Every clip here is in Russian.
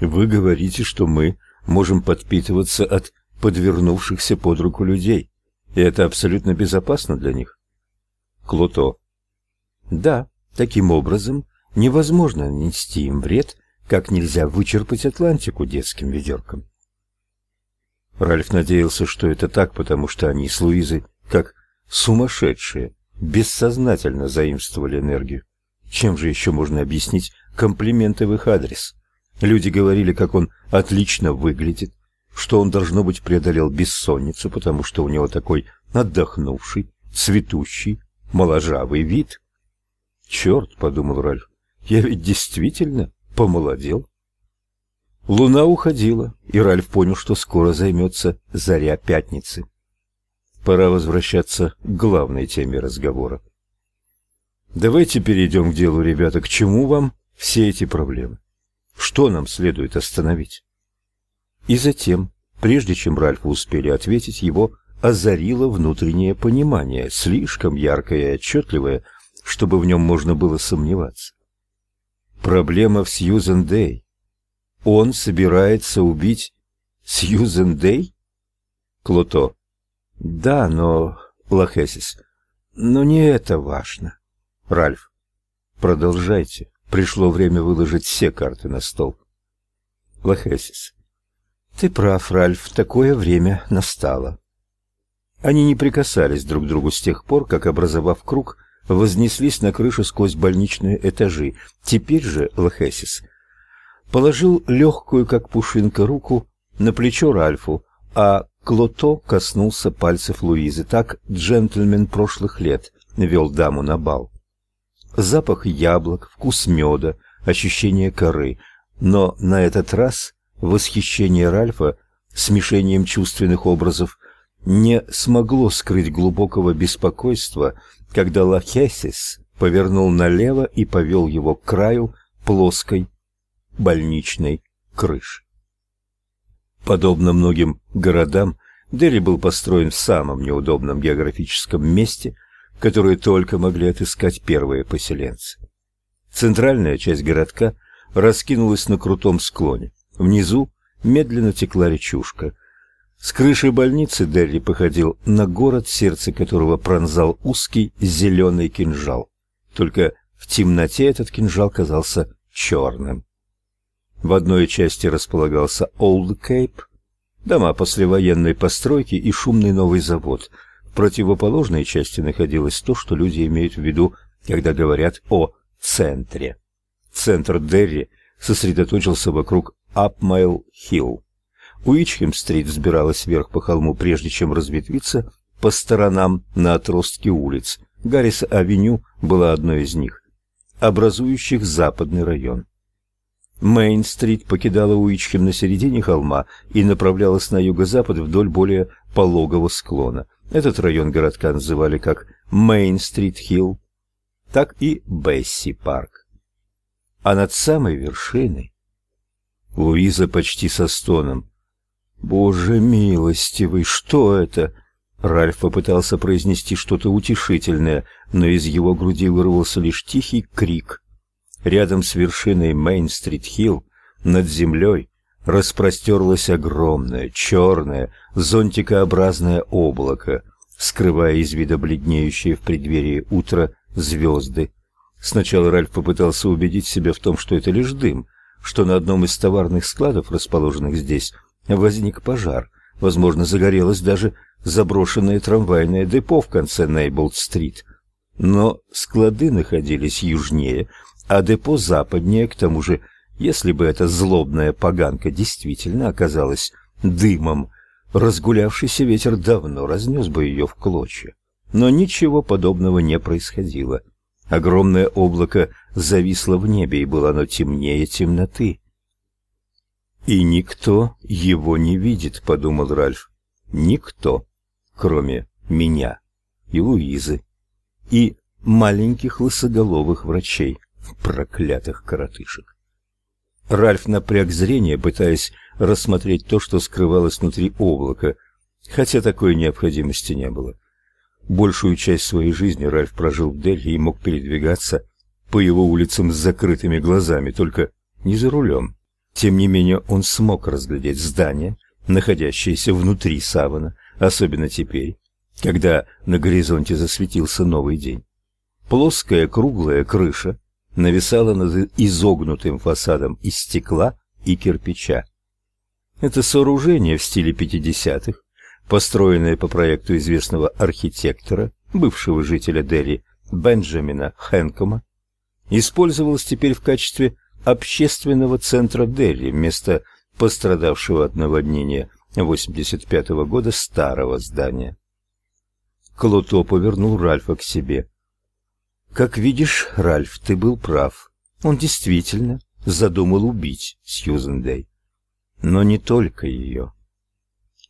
Вы говорите, что мы можем подпитываться от подвернувшихся под руку людей, и это абсолютно безопасно для них. Клото. Да, таким образом невозможно нанести им вред, как нельзя вычерпать Атлантику детским ведерком. Ральф надеялся, что это так, потому что они с Луизой, как сумасшедшие, бессознательно заимствовали энергию. Чем же еще можно объяснить комплименты в их адрес? Люди говорили, как он отлично выглядит, что он должно быть преодолел бессонницу, потому что у него такой отдохнувший, цветущий, моложавый вид. «Черт!» — подумал Ральф, — я ведь действительно помолодел. Луна уходила, и Ральф понял, что скоро займется заря пятницы. Пора возвращаться к главной теме разговора. Давайте перейдем к делу, ребята. К чему вам все эти проблемы? Что нам следует остановить? И затем, прежде чем Ральфу успели ответить, его озарило внутреннее понимание, слишком яркое и отчетливое, чтобы в нем можно было сомневаться. Проблема в Сьюзен Дэй. Он собирается убить Сьюзен Дэй? Клото. Да, но... Лохесис. Но не это важно. Ральф. Продолжайте. Пришло время выложить все карты на стол. Лохесис. Ты прав, Ральф, такое время настало. Они не прикасались друг к другу с тех пор, как, образовав круг, вознеслись на крышу сквозь больничные этажи. Теперь же Лохесис положил легкую, как пушинка, руку на плечо Ральфу, а Клото коснулся пальцев Луизы. Так джентльмен прошлых лет вел даму на бал. Запах яблок, вкус меда, ощущение коры. Но на этот раз восхищение Ральфа смешением чувственных образов не смогло скрыть глубокого беспокойства, когда Лахесис повернул налево и повел его к краю плоской больничной крыши. Подобно многим городам, Дели был построен в самом неудобном географическом месте, которое только могли отыскать первые поселенцы. Центральная часть городка раскинулась на крутом склоне. Внизу медленно текла речушка. С крыши больницы Дерри походил на город, сердце которого пронзал узкий зеленый кинжал. Только в темноте этот кинжал казался черным. В одной части располагался Олд Кейп, дома послевоенной постройки и шумный новый завод. Противоположной части находилось то, что люди имеют в виду, когда говорят о центре. Центр Дерри сосредоточился вокруг Апмайл-Хилл. Уичхем-стрит взбиралась вверх по холму, прежде чем разветвиться по сторонам на отростке улиц. Гаррис-авеню была одной из них, образующих западный район. Мейн-стрит покидала Уичхем на середине холма и направлялась на юго-запад вдоль более пологого склона. Этот район городка называли как Мейн-стрит-хилл, так и Бесси-парк. А над самой вершиной Луиза почти со стоном. «Боже милостивый, что это?» Ральф попытался произнести что-то утешительное, но из его груди вырвался лишь тихий крик — Рядом с вершиной Мейн-стрит-хилл, над землей, распростерлось огромное, черное, зонтикообразное облако, скрывая из вида бледнеющие в преддверии утра звезды. Сначала Ральф попытался убедить себя в том, что это лишь дым, что на одном из товарных складов, расположенных здесь, возник пожар. Возможно, загорелось даже заброшенное трамвайное депо в конце Нейболт-стрит. Но склады находились южнее, а депо западнее, к тому же, если бы эта злобная поганка действительно оказалась дымом, разгулявшийся ветер давно разнес бы ее в клочья. Но ничего подобного не происходило. Огромное облако зависло в небе, и было оно темнее темноты. «И никто его не видит», — подумал Ральф. «Никто, кроме меня и Луизы, и маленьких лысоголовых врачей, проклятых коротышек. Ральф напряг зрение, пытаясь рассмотреть то, что скрывалось внутри облака, хотя такой необходимости не было. Большую часть своей жизни Ральф прожил в Дельhi и мог передвигаться по его улицам с закрытыми глазами, только не за рулем. Тем не менее, он смог разглядеть здание, находящееся внутри савана, особенно теперь, когда на горизонте засветился новый день. Плоская круглая крыша нависала над изогнутым фасадом из стекла и кирпича. Это сооружение в стиле 50-х, построенное по проекту известного архитектора, бывшего жителя Дели Бенджамина Хэнкома, использовалось теперь в качестве общественного центра Дели вместо пострадавшего от наводнения 85 -го года старого здания. Клото повернул Ральфа к себе. Как видишь, Ральф, ты был прав. Он действительно задумал убить Сьюзен Дэй. Но не только ее.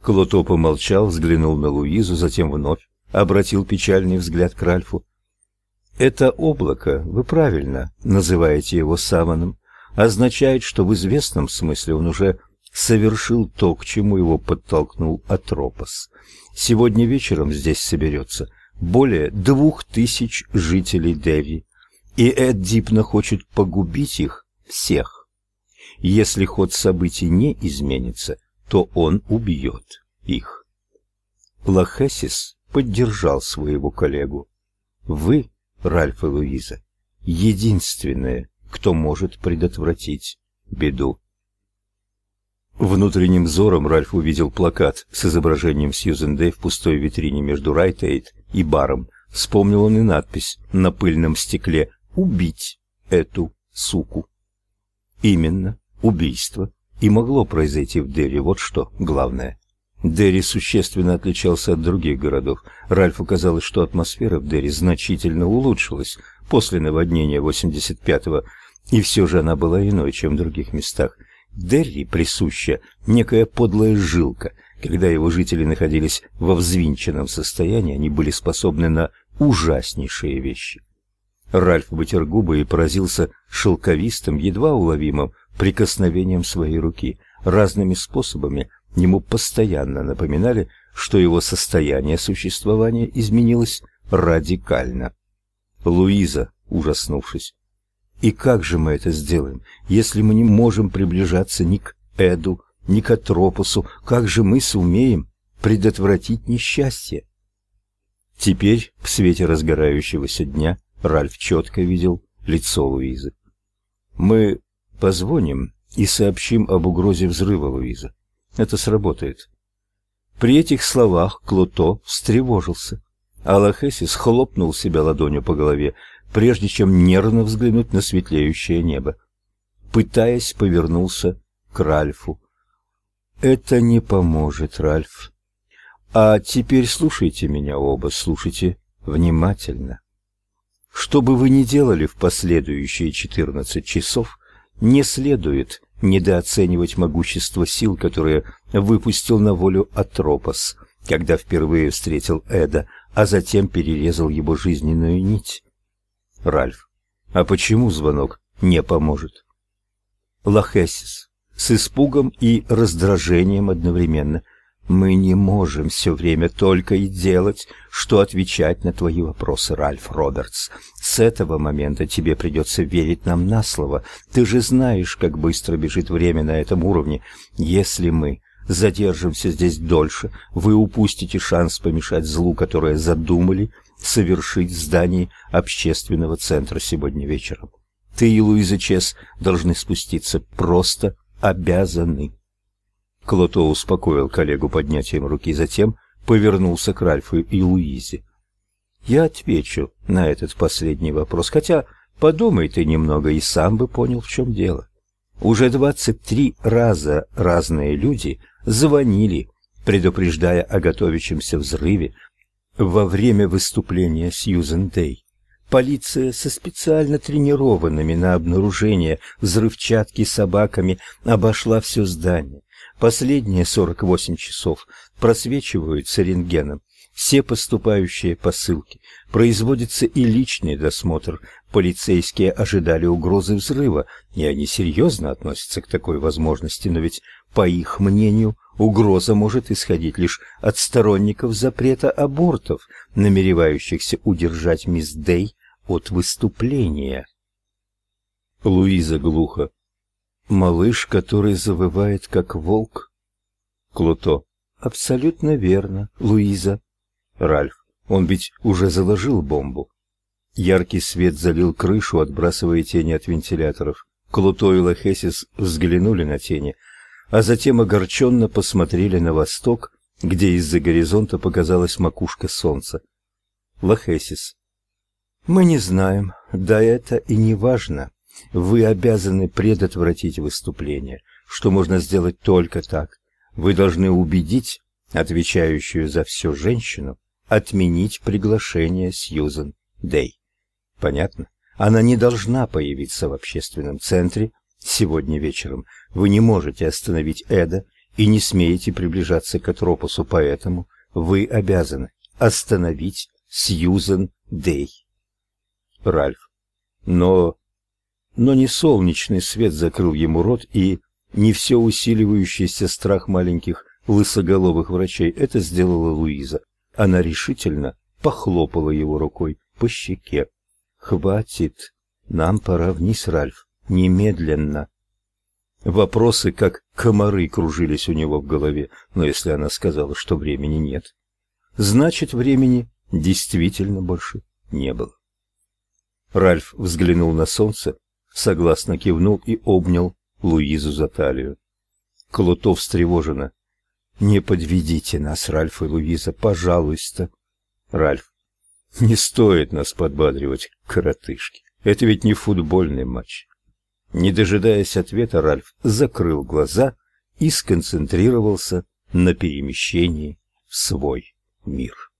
Клото помолчал, взглянул на Луизу, затем вновь обратил печальный взгляд к Ральфу. Это облако, вы правильно называете его саваном, означает, что в известном смысле он уже совершил то, к чему его подтолкнул Атропос. Сегодня вечером здесь соберется более двух тысяч жителей Деви, и Эд Дипна хочет погубить их всех. Если ход событий не изменится, то он убьет их. Лохесис поддержал своего коллегу. Вы, Ральф и Луиза, единственные, кто может предотвратить беду. Внутренним взором Ральф увидел плакат с изображением Сьюзен Дэй в пустой витрине между Райт-Эйд и баром. Вспомнил он и надпись на пыльном стекле «Убить эту суку». Именно убийство и могло произойти в Дерри, вот что главное. Дерри существенно отличался от других городов. Ральфу казалось, что атмосфера в Дерри значительно улучшилась после наводнения 85-го, и все же она была иной, чем в других местах. Дерри присуща некая подлая жилка. Когда его жители находились во взвинченном состоянии, они были способны на ужаснейшие вещи. Ральф вытер губы и поразился шелковистым, едва уловимым прикосновением своей руки. Разными способами ему постоянно напоминали, что его состояние существования изменилось радикально. Луиза, ужаснувшись, и как же мы это сделаем, если мы не можем приближаться ни к Эду, ни к Атропосу? Как же мы сумеем предотвратить несчастье? Теперь, в свете разгорающегося дня, Ральф четко видел лицо Луизы. Мы позвоним и сообщим об угрозе взрыва, Луиза. Это сработает. При этих словах Клото встревожился. Аллахесис хлопнул себя ладонью по голове прежде чем нервно взглянуть на светлеющее небо. Пытаясь, повернулся к Ральфу. «Это не поможет, Ральф. А теперь слушайте меня оба, слушайте внимательно. Что бы вы ни делали в последующие четырнадцать часов, не следует недооценивать могущество сил, которые выпустил на волю Атропос, когда впервые встретил Эда, а затем перерезал его жизненную нить. Ральф. А почему звонок не поможет? Лохесис. С испугом и раздражением одновременно. Мы не можем все время только и делать, что отвечать на твои вопросы, Ральф Робертс. С этого момента тебе придется верить нам на слово. Ты же знаешь, как быстро бежит время на этом уровне. Если мы задержимся здесь дольше, вы упустите шанс помешать злу, которое задумали, совершить в здании общественного центра сегодня вечером. Ты и Луиза Чес должны спуститься, просто обязаны. Клото успокоил коллегу поднятием руки, затем повернулся к Ральфу и Луизе. Я отвечу на этот последний вопрос, хотя подумай ты немного и сам бы понял, в чем дело. Уже двадцать три раза разные люди звонили, предупреждая о готовящемся взрыве во время выступления Сьюзен Дэй. Полиция со специально тренированными на обнаружение взрывчатки собаками обошла все здание. Последние 48 часов просвечиваются рентгеном все поступающие посылки. Производится и личный досмотр. Полицейские ожидали угрозы взрыва, и они серьезно относятся к такой возможности, но ведь, по их мнению, Угроза может исходить лишь от сторонников запрета абортов, намеревающихся удержать мисс Дэй от выступления. Луиза глухо. Малыш, который завывает как волк? Клуто. Абсолютно верно, Луиза. Ральф. Он ведь уже заложил бомбу. Яркий свет залил крышу, отбрасывая тени от вентиляторов. Клуто и Лохесис взглянули на тени, а затем огорченно посмотрели на восток, где из-за горизонта показалась макушка солнца. Лохесис. Мы не знаем, да это и не важно. Вы обязаны предотвратить выступление, что можно сделать только так. Вы должны убедить отвечающую за все женщину отменить приглашение Сьюзен Дэй. Понятно? Она не должна появиться в общественном центре сегодня вечером. Вы не можете остановить Эда и не смеете приближаться к Атропосу, поэтому вы обязаны остановить Сьюзен Дэй. Ральф. Но но не солнечный свет закрыл ему рот и не все усиливающийся страх маленьких лысоголовых врачей. Это сделала Луиза. Она решительно похлопала его рукой по щеке. «Хватит. Нам пора вниз, Ральф. Немедленно». Вопросы, как комары, кружились у него в голове, но если она сказала, что времени нет, значит, времени действительно больше не было. Ральф взглянул на солнце, согласно кивнул и обнял Луизу за талию. Клутов встревоженно. «Не подведите нас, Ральф и Луиза, пожалуйста». Ральф. «Не стоит нас подбадривать, коротышки. Это ведь не футбольный матч». Не дожидаясь ответа, Ральф закрыл глаза и сконцентрировался на перемещении в свой мир.